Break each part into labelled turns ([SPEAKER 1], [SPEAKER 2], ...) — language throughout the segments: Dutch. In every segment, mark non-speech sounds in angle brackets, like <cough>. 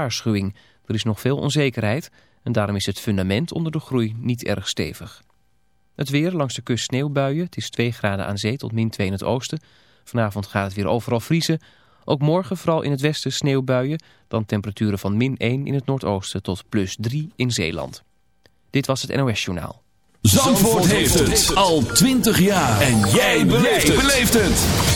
[SPEAKER 1] waarschuwing. Er is nog veel onzekerheid en daarom is het fundament onder de groei niet erg stevig. Het weer langs de kust sneeuwbuien. Het is 2 graden aan zee tot min 2 in het oosten. Vanavond gaat het weer overal vriezen. Ook morgen vooral in het westen sneeuwbuien. Dan temperaturen van min 1 in het noordoosten tot plus 3 in Zeeland. Dit was het NOS Journaal.
[SPEAKER 2] Zandvoort, Zandvoort heeft het al 20 jaar. En jij beleeft het.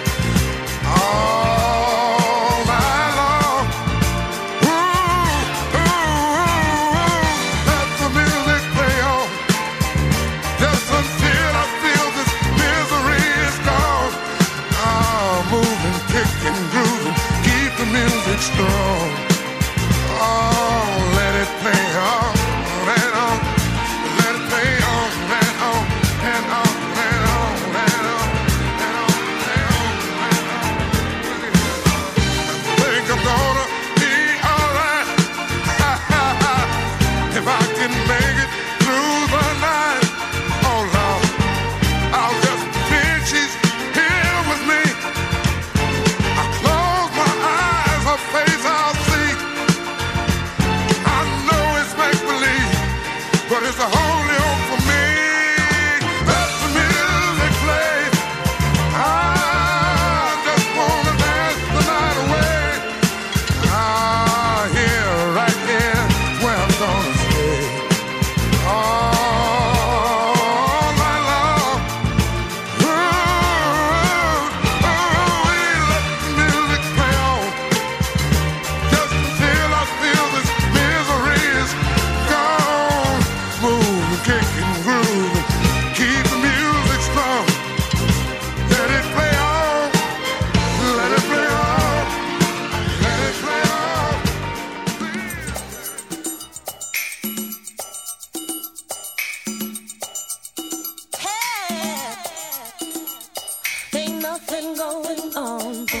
[SPEAKER 3] going on.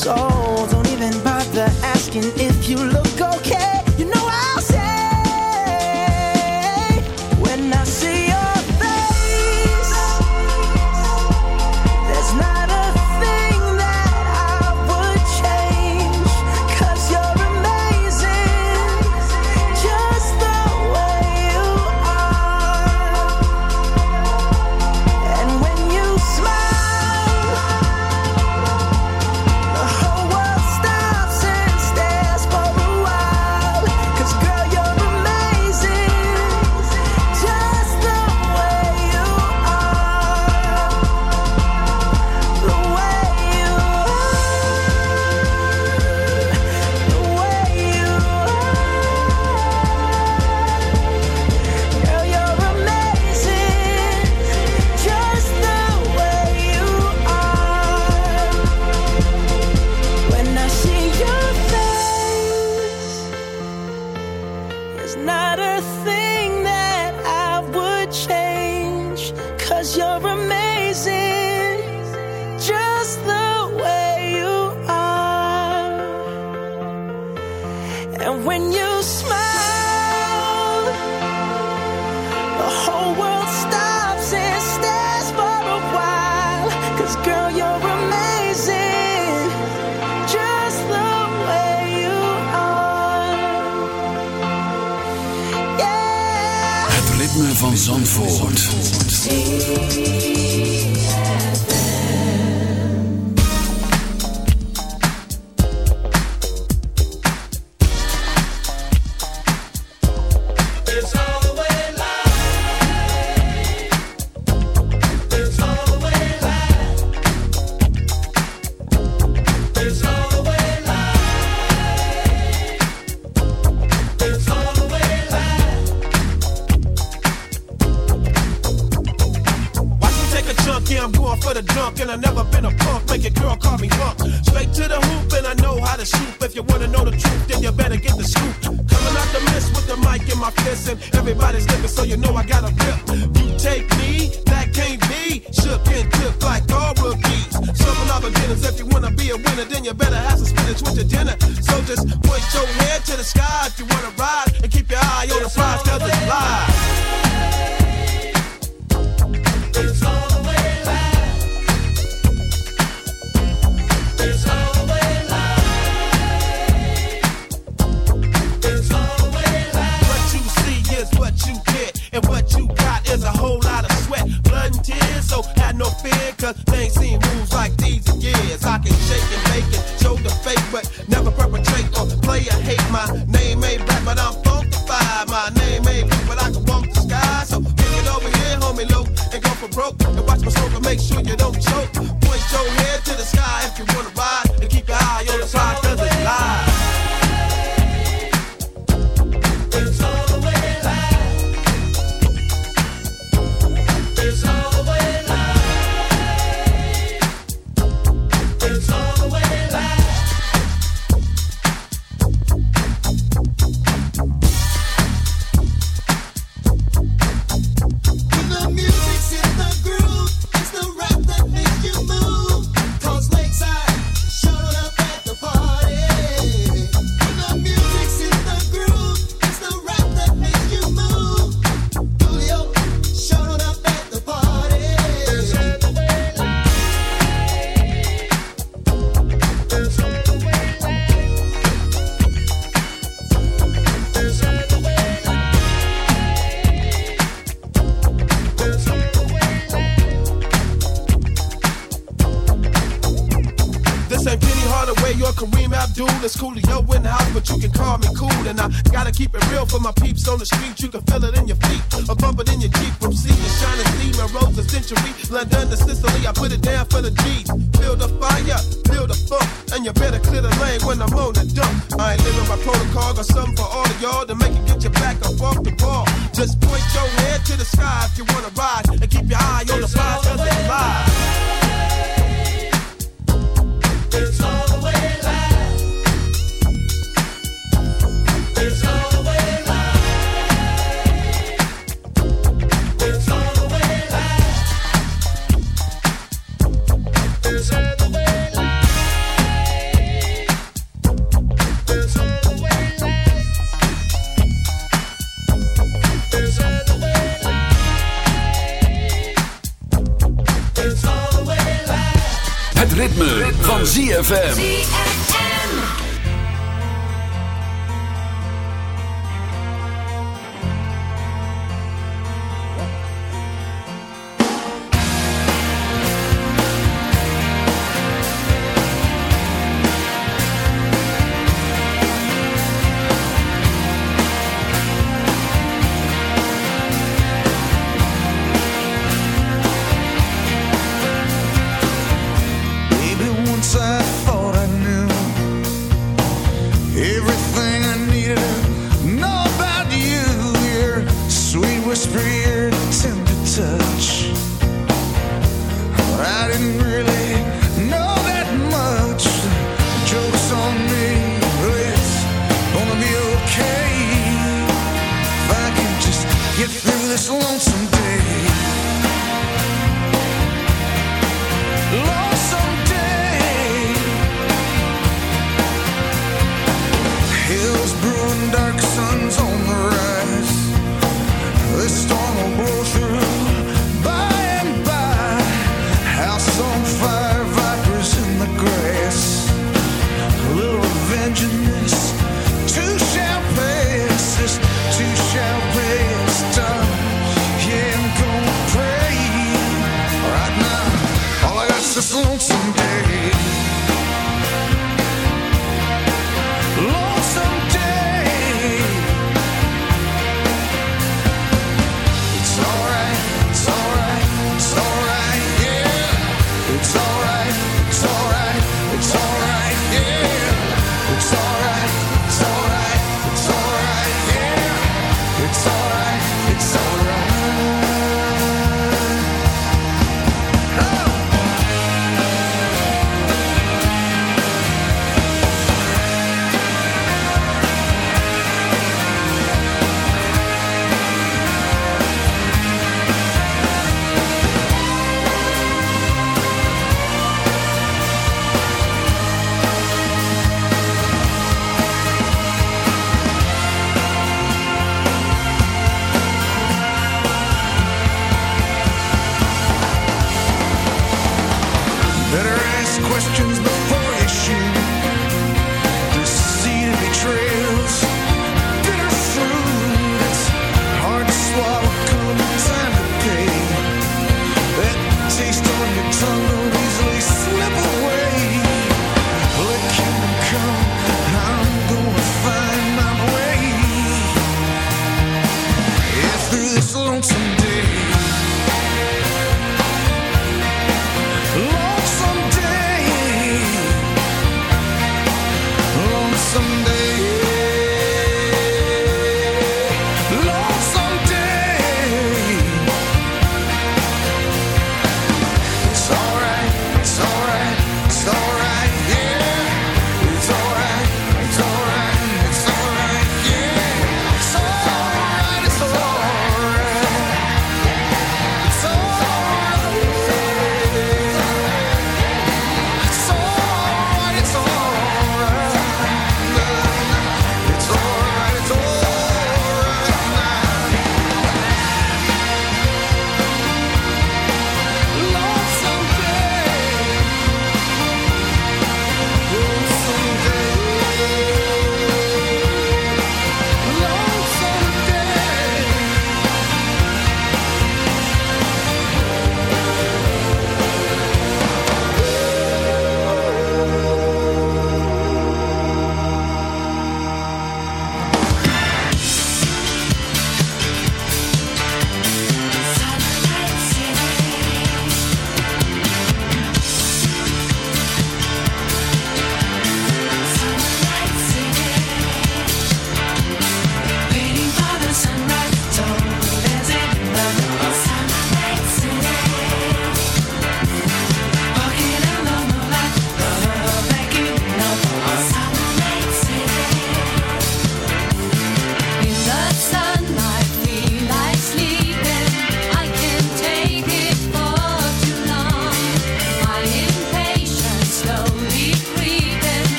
[SPEAKER 3] Same. So don't even bother asking if you look okay.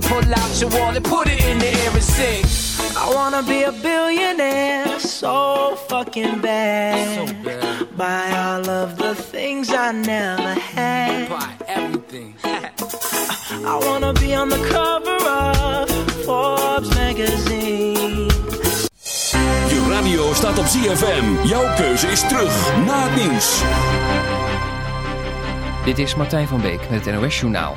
[SPEAKER 4] pull out your wallet, put it in the air and sing.
[SPEAKER 3] I wanna be a billionaire so fucking bad. Buy all of the things I never had.
[SPEAKER 4] Buy everything. <laughs>
[SPEAKER 3] I wanna be on the cover of Forbes magazine.
[SPEAKER 2] Je radio staat op ZFM. Jouw keuze is terug na het nieuws.
[SPEAKER 1] Dit is Martijn van Beek met het NOS Journaal.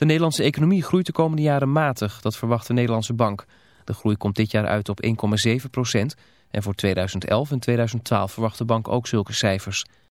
[SPEAKER 1] De Nederlandse economie groeit de komende jaren matig, dat verwacht de Nederlandse bank. De groei komt dit jaar uit op 1,7 procent en voor 2011 en 2012 verwacht de bank ook zulke cijfers.